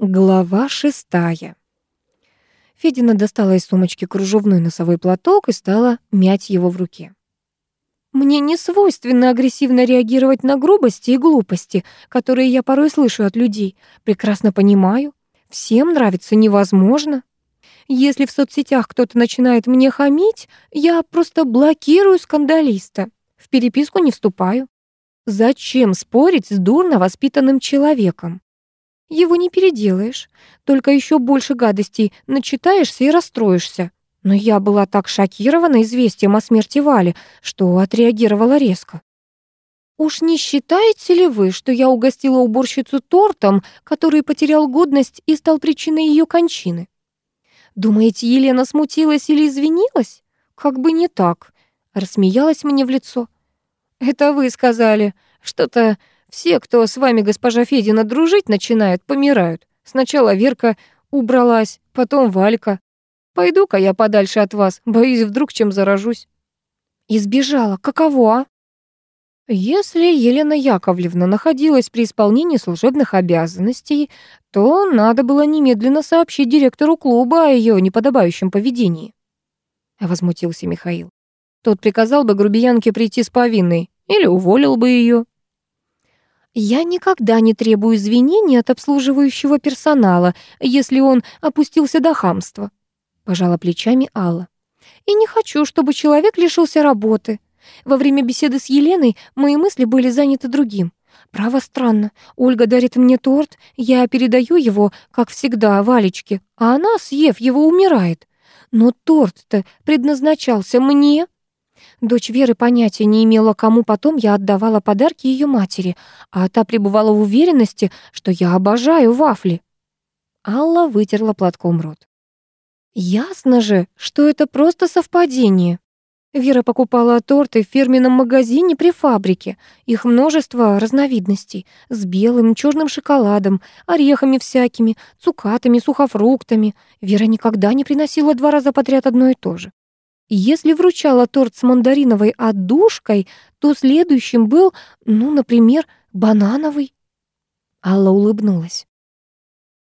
Глава шестая. Федина достала из сумочки кружевной носовой платок и стала мять его в руке. «Мне не свойственно агрессивно реагировать на грубости и глупости, которые я порой слышу от людей. Прекрасно понимаю. Всем нравится невозможно. Если в соцсетях кто-то начинает мне хамить, я просто блокирую скандалиста. В переписку не вступаю. Зачем спорить с дурно воспитанным человеком? Его не переделаешь, только еще больше гадостей начитаешься и расстроишься. Но я была так шокирована известием о смерти Вали, что отреагировала резко. «Уж не считаете ли вы, что я угостила уборщицу тортом, который потерял годность и стал причиной ее кончины? Думаете, Елена смутилась или извинилась? Как бы не так», — рассмеялась мне в лицо. «Это вы сказали. Что-то все, кто с вами, госпожа Федина, дружить начинает, помирают. Сначала Верка убралась, потом Валька. Пойду-ка я подальше от вас, боюсь, вдруг чем заражусь. Избежала. Каково, а? Если Елена Яковлевна находилась при исполнении служебных обязанностей, то надо было немедленно сообщить директору клуба о ее неподобающем поведении. Возмутился Михаил. Тот приказал бы грубиянке прийти с повинной или уволил бы ее. Я никогда не требую извинений от обслуживающего персонала, если он опустился до хамства, пожала плечами Алла. И не хочу, чтобы человек лишился работы. Во время беседы с Еленой мои мысли были заняты другим. Право странно. Ольга дарит мне торт, я передаю его, как всегда, Валечке, а она, съев его, умирает. Но торт-то предназначался мне. Дочь Веры понятия не имела, кому потом я отдавала подарки ее матери, а та пребывала в уверенности, что я обожаю вафли. Алла вытерла платком рот. Ясно же, что это просто совпадение. Вера покупала торты в фирменном магазине при фабрике. Их множество разновидностей. С белым, черным шоколадом, орехами всякими, цукатами, сухофруктами. Вера никогда не приносила два раза подряд одно и то же. Если вручала торт с мандариновой отдушкой, то следующим был, ну, например, банановый. Алла улыбнулась.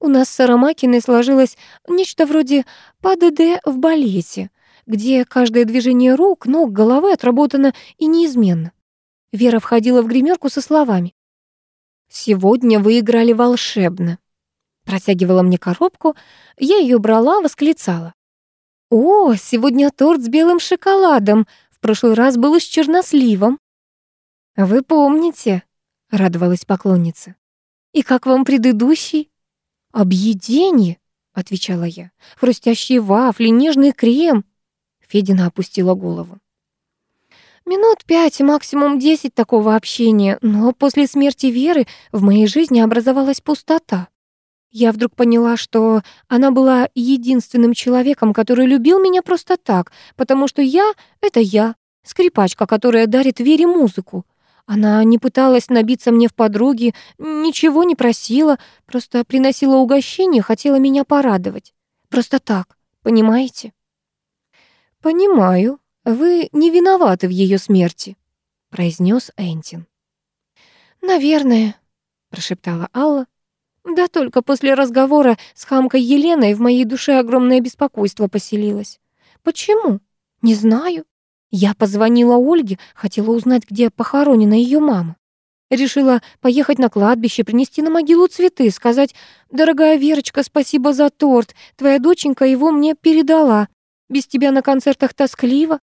У нас с Арамакиной сложилось нечто вроде ПДД в балете, где каждое движение рук, ног, головы отработано и неизменно. Вера входила в гримерку со словами. «Сегодня вы играли волшебно». Протягивала мне коробку, я ее брала, восклицала. «О, сегодня торт с белым шоколадом. В прошлый раз был с черносливом». «Вы помните?» — радовалась поклонница. «И как вам предыдущий?» «Объедение», — отвечала я. «Хрустящие вафли, нежный крем». Федина опустила голову. Минут пять, максимум десять такого общения, но после смерти Веры в моей жизни образовалась пустота. Я вдруг поняла, что она была единственным человеком, который любил меня просто так, потому что я — это я, скрипачка, которая дарит Вере музыку. Она не пыталась набиться мне в подруги, ничего не просила, просто приносила угощение, хотела меня порадовать. Просто так, понимаете? «Понимаю, вы не виноваты в ее смерти», — произнес Энтин. «Наверное», — прошептала Алла. Да только после разговора с хамкой Еленой в моей душе огромное беспокойство поселилось. Почему? Не знаю. Я позвонила Ольге, хотела узнать, где похоронена ее мама. Решила поехать на кладбище, принести на могилу цветы, сказать «Дорогая Верочка, спасибо за торт, твоя доченька его мне передала. Без тебя на концертах тоскливо».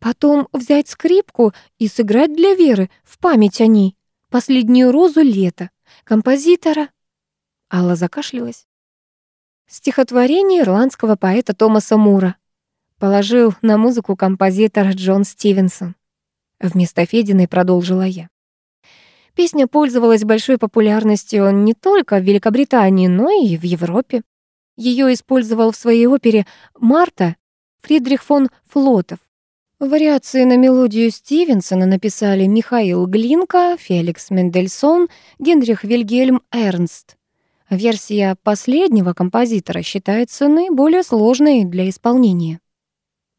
Потом взять скрипку и сыграть для Веры в память о ней. Последнюю розу лета. Композитора Алла закашлялась. Стихотворение ирландского поэта Томаса Мура. Положил на музыку композитор Джон Стивенсон. Вместо Фединой продолжила я. Песня пользовалась большой популярностью не только в Великобритании, но и в Европе. Ее использовал в своей опере «Марта» Фридрих фон Флотов. Вариации на мелодию Стивенсона написали Михаил Глинка, Феликс Мендельсон, Генрих Вильгельм Эрнст. Версия последнего композитора считается наиболее сложной для исполнения.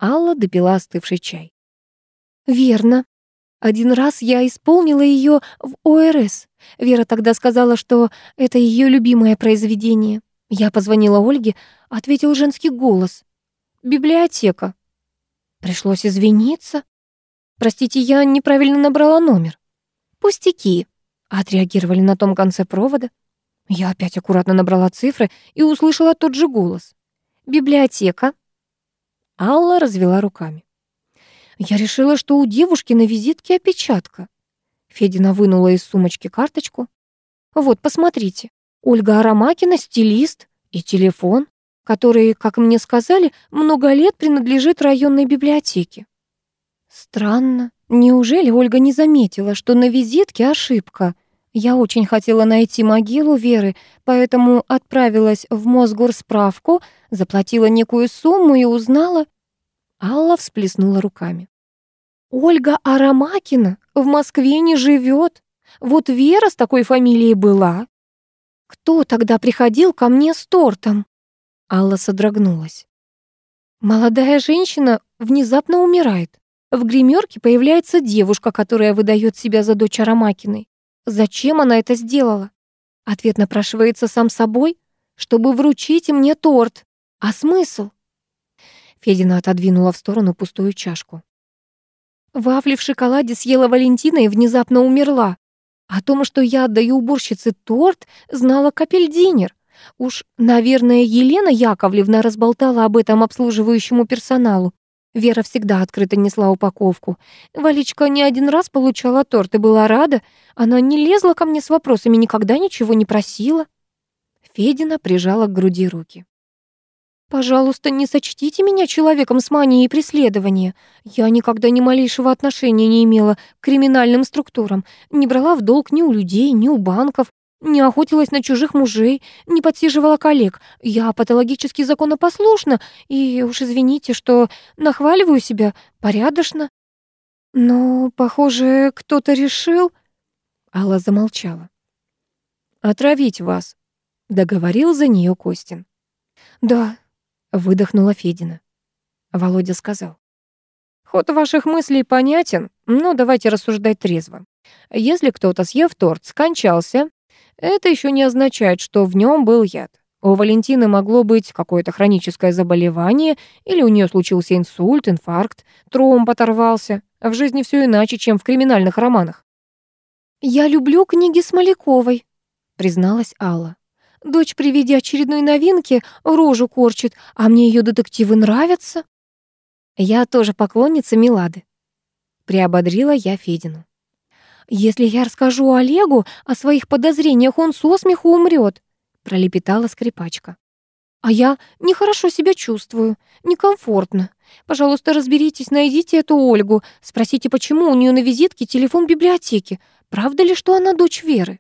Алла допила остывший чай. «Верно», Один раз я исполнила ее в ОРС. Вера тогда сказала, что это ее любимое произведение. Я позвонила Ольге, ответил женский голос. «Библиотека». Пришлось извиниться. «Простите, я неправильно набрала номер». «Пустяки», — отреагировали на том конце провода. Я опять аккуратно набрала цифры и услышала тот же голос. «Библиотека». Алла развела руками. Я решила, что у девушки на визитке опечатка. Федина вынула из сумочки карточку. Вот, посмотрите. Ольга Арамакина, стилист и телефон, который, как мне сказали, много лет принадлежит районной библиотеке. Странно. Неужели Ольга не заметила, что на визитке ошибка? Я очень хотела найти могилу Веры, поэтому отправилась в Мосгорсправку, заплатила некую сумму и узнала... Алла всплеснула руками. «Ольга Арамакина в Москве не живет. Вот Вера с такой фамилией была. Кто тогда приходил ко мне с тортом?» Алла содрогнулась. Молодая женщина внезапно умирает. В гримерке появляется девушка, которая выдает себя за дочь Арамакиной. Зачем она это сделала? Ответ напрашивается сам собой, чтобы вручить мне торт. А смысл? Федина отодвинула в сторону пустую чашку. Вафли в шоколаде съела Валентина и внезапно умерла. О том, что я отдаю уборщице торт, знала капельдинер. Уж, наверное, Елена Яковлевна разболтала об этом обслуживающему персоналу. Вера всегда открыто несла упаковку. Валичка не один раз получала торт и была рада. Она не лезла ко мне с вопросами, никогда ничего не просила. Федина прижала к груди руки. «Пожалуйста, не сочтите меня человеком с манией преследования. Я никогда ни малейшего отношения не имела к криминальным структурам, не брала в долг ни у людей, ни у банков, не охотилась на чужих мужей, не подсиживала коллег. Я патологически законопослушна, и уж извините, что нахваливаю себя порядочно. Но, похоже, кто-то решил... Алла замолчала. «Отравить вас», — договорил за нее Костин. «Да», — выдохнула Федина. Володя сказал. «Ход ваших мыслей понятен, но давайте рассуждать трезво. Если кто-то, съев торт, скончался, это еще не означает, что в нем был яд. У Валентины могло быть какое-то хроническое заболевание, или у нее случился инсульт, инфаркт, тромб оторвался. В жизни все иначе, чем в криминальных романах. «Я люблю книги Смоляковой», — призналась Алла. «Дочь при виде очередной новинки рожу корчит, а мне ее детективы нравятся». «Я тоже поклонница Милады», — приободрила я Федину. «Если я расскажу Олегу о своих подозрениях, он со смеху умрет», — пролепетала скрипачка. «А я нехорошо себя чувствую, некомфортно. Пожалуйста, разберитесь, найдите эту Ольгу, спросите, почему у нее на визитке телефон библиотеки. Правда ли, что она дочь Веры?»